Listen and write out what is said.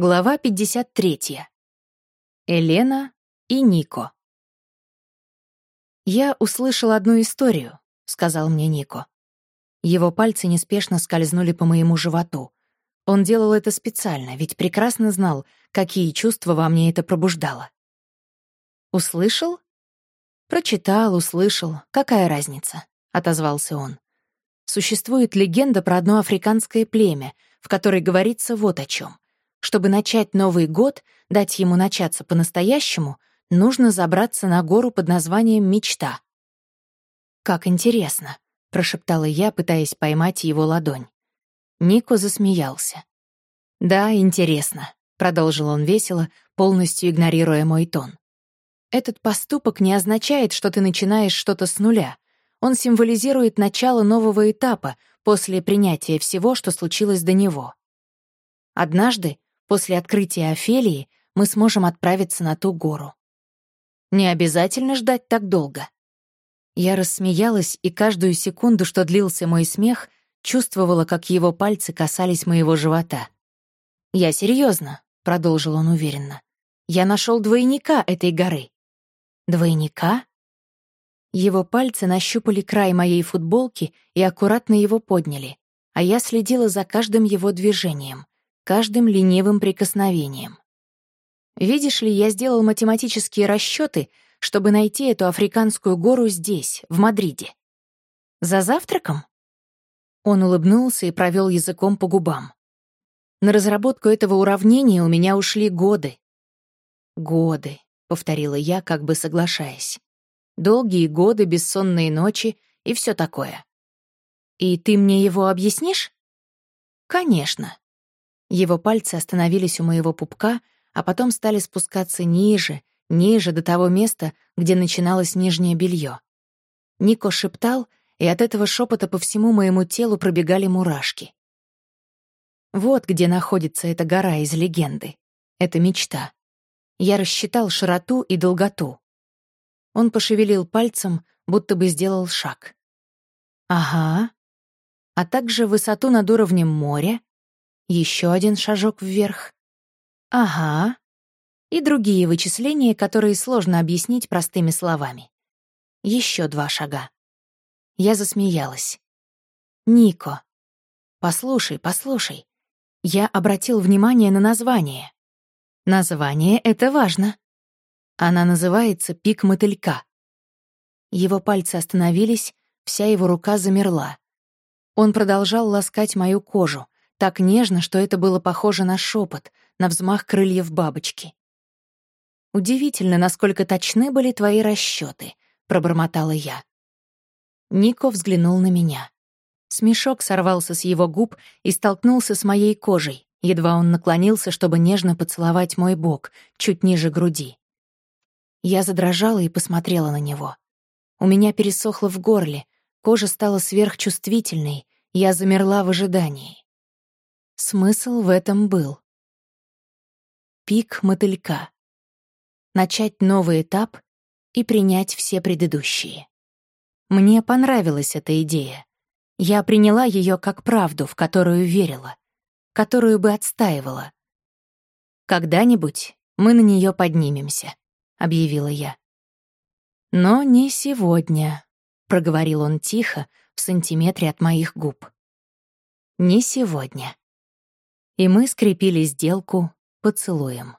Глава 53. Елена и Нико. «Я услышал одну историю», — сказал мне Нико. Его пальцы неспешно скользнули по моему животу. Он делал это специально, ведь прекрасно знал, какие чувства во мне это пробуждало. «Услышал?» «Прочитал, услышал. Какая разница?» — отозвался он. «Существует легенда про одно африканское племя, в которой говорится вот о чем. Чтобы начать Новый год, дать ему начаться по-настоящему, нужно забраться на гору под названием «Мечта». «Как интересно», — прошептала я, пытаясь поймать его ладонь. Нико засмеялся. «Да, интересно», — продолжил он весело, полностью игнорируя мой тон. «Этот поступок не означает, что ты начинаешь что-то с нуля. Он символизирует начало нового этапа после принятия всего, что случилось до него. Однажды После открытия Офелии мы сможем отправиться на ту гору. Не обязательно ждать так долго. Я рассмеялась, и каждую секунду, что длился мой смех, чувствовала, как его пальцы касались моего живота. «Я серьезно, продолжил он уверенно. «Я нашел двойника этой горы». «Двойника?» Его пальцы нащупали край моей футболки и аккуратно его подняли, а я следила за каждым его движением каждым ленивым прикосновением. Видишь ли, я сделал математические расчеты, чтобы найти эту африканскую гору здесь, в Мадриде. За завтраком? Он улыбнулся и провел языком по губам. На разработку этого уравнения у меня ушли годы. Годы, повторила я, как бы соглашаясь. Долгие годы, бессонные ночи и все такое. И ты мне его объяснишь? Конечно. Его пальцы остановились у моего пупка, а потом стали спускаться ниже, ниже до того места, где начиналось нижнее белье. Нико шептал, и от этого шепота по всему моему телу пробегали мурашки. Вот где находится эта гора из легенды. Это мечта. Я рассчитал широту и долготу. Он пошевелил пальцем, будто бы сделал шаг. Ага. А также высоту над уровнем моря еще один шажок вверх. Ага. И другие вычисления, которые сложно объяснить простыми словами. Еще два шага. Я засмеялась. «Нико, послушай, послушай. Я обратил внимание на название. Название — это важно. Она называется «Пик мотылька». Его пальцы остановились, вся его рука замерла. Он продолжал ласкать мою кожу, так нежно, что это было похоже на шепот, на взмах крыльев бабочки. «Удивительно, насколько точны были твои расчеты, пробормотала я. Нико взглянул на меня. Смешок сорвался с его губ и столкнулся с моей кожей, едва он наклонился, чтобы нежно поцеловать мой бок, чуть ниже груди. Я задрожала и посмотрела на него. У меня пересохло в горле, кожа стала сверхчувствительной, я замерла в ожидании. Смысл в этом был. Пик мотылька. Начать новый этап и принять все предыдущие. Мне понравилась эта идея. Я приняла ее как правду, в которую верила, которую бы отстаивала. «Когда-нибудь мы на нее поднимемся», — объявила я. «Но не сегодня», — проговорил он тихо, в сантиметре от моих губ. «Не сегодня» и мы скрепили сделку поцелуем.